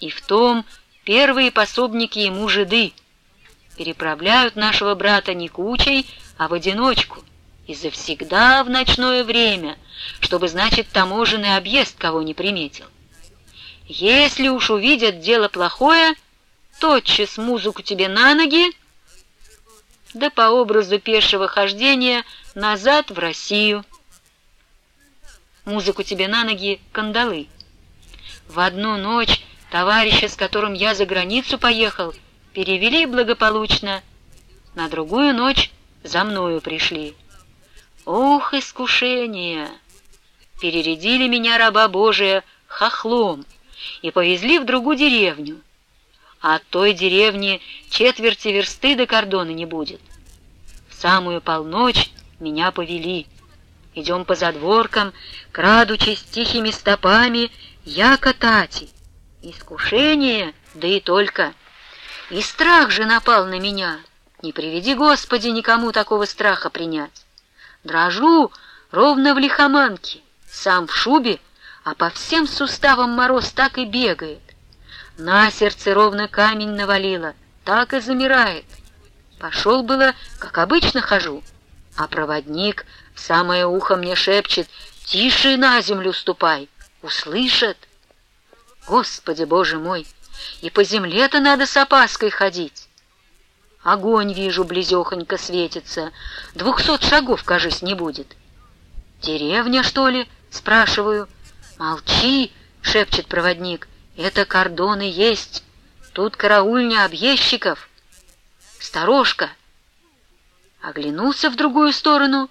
И в том первые пособники ему жиды. Переправляют нашего брата не кучей, а в одиночку, и завсегда в ночное время, чтобы, значит, таможенный объезд кого не приметил. Если уж увидят дело плохое, тотчас музыку тебе на ноги, да по образу пешего хождения назад в Россию. Музыку тебе на ноги кандалы. В одну ночь товарища, с которым я за границу поехал, перевели благополучно. На другую ночь за мною пришли. Ох, искушение! Перередили меня, раба Божия, хохлом и повезли в другую деревню. А от той деревни четверти версты до кордона не будет. В самую полночь меня повели. Идем по задворкам, крадучись тихими стопами, я катати. Искушение, да и только. И страх же напал на меня. Не приведи, Господи, никому такого страха принять. Дрожу, ровно в лихоманке, сам в шубе, а по всем суставам мороз так и бегает. На сердце ровно камень навалило, так и замирает. Пошел было, как обычно хожу, а проводник в самое ухо мне шепчет «Тише на землю ступай!» Услышат. Господи, Боже мой, и по земле-то надо с опаской ходить. Огонь, вижу, близехонько светится, двухсот шагов, кажись, не будет. «Деревня, что ли?» — спрашиваю. «Молчи!» — шепчет проводник. «Это кордоны есть. Тут караульня объездчиков. Сторожка!» Оглянулся в другую сторону,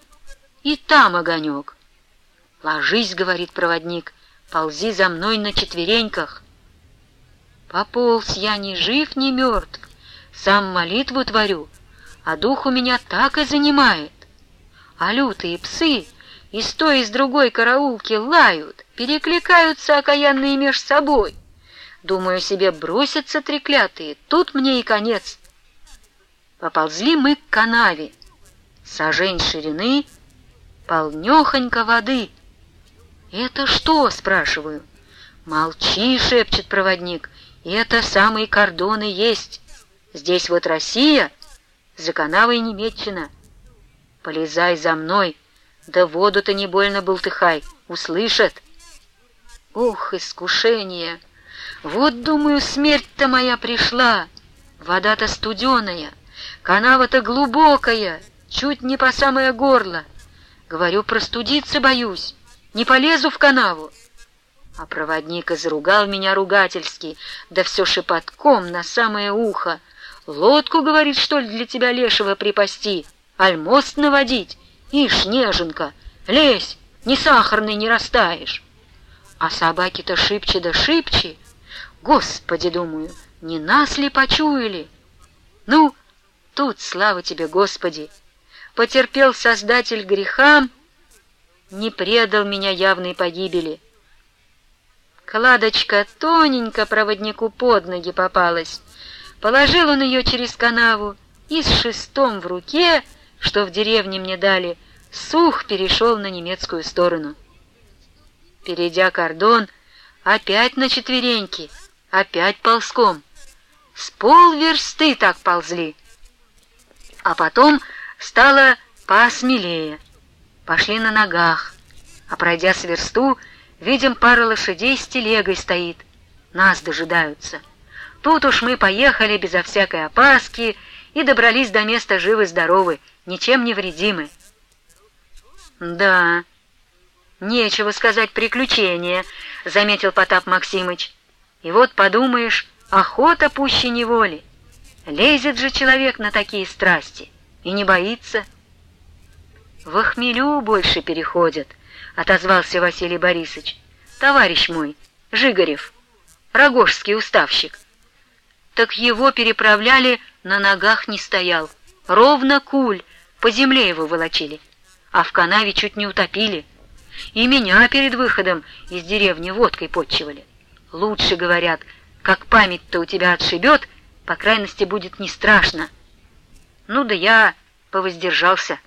и там огонек. «Ложись», — говорит проводник, — «ползи за мной на четвереньках». Пополз я ни жив, ни мертв, сам молитву творю, а дух у меня так и занимает. А лютые псы и с той, и с другой караулки лают, перекликаются окаянные меж собой. Думаю себе, бросятся треклятые, тут мне и конец. Поползли мы к канаве. Сажень ширины, полнехонько воды. «Это что?» — спрашиваю. «Молчи!» — шепчет проводник. «Это самые кордоны есть. Здесь вот Россия, за канавой Немеччина. Полезай за мной!» Да воду-то не больно болтыхай, услышат. Ох, искушение! Вот, думаю, смерть-то моя пришла. Вода-то студеная, канава-то глубокая, чуть не по самое горло. Говорю, простудиться боюсь, не полезу в канаву. А проводник изругал меня ругательски, да все шепотком на самое ухо. Лодку, говорит, что ли, для тебя лешего припасти, аль мост наводить? Ишь, неженка, лезь, ни сахарный не растаешь. А собаки-то шибче да шибче. Господи, думаю, не нас ли почуяли? Ну, тут, слава тебе, Господи, потерпел Создатель греха, не предал меня явной погибели. Кладочка тоненько проводнику под ноги попалась. Положил он ее через канаву и с шестом в руке что в деревне мне дали, сух перешел на немецкую сторону. Перейдя кордон, опять на четвереньки, опять ползком. С полверсты так ползли. А потом стало посмелее. Пошли на ногах, а пройдя с версту, видим, пара лошадей с телегой стоит. Нас дожидаются. Тут уж мы поехали безо всякой опаски и добрались до места живы-здоровы, ничем не вредимы. Да, нечего сказать приключения, заметил Потап Максимыч. И вот подумаешь, охота пуще неволи. Лезет же человек на такие страсти и не боится. В хмелю больше переходят, отозвался Василий Борисович. Товарищ мой, Жигарев, рогожский уставщик. Так его переправляли, на ногах не стоял. Ровно куль, по земле его волочили, а в канаве чуть не утопили. И меня перед выходом из деревни водкой подчивали. Лучше, говорят, как память-то у тебя отшибет, по крайности будет не страшно. Ну да я повоздержался.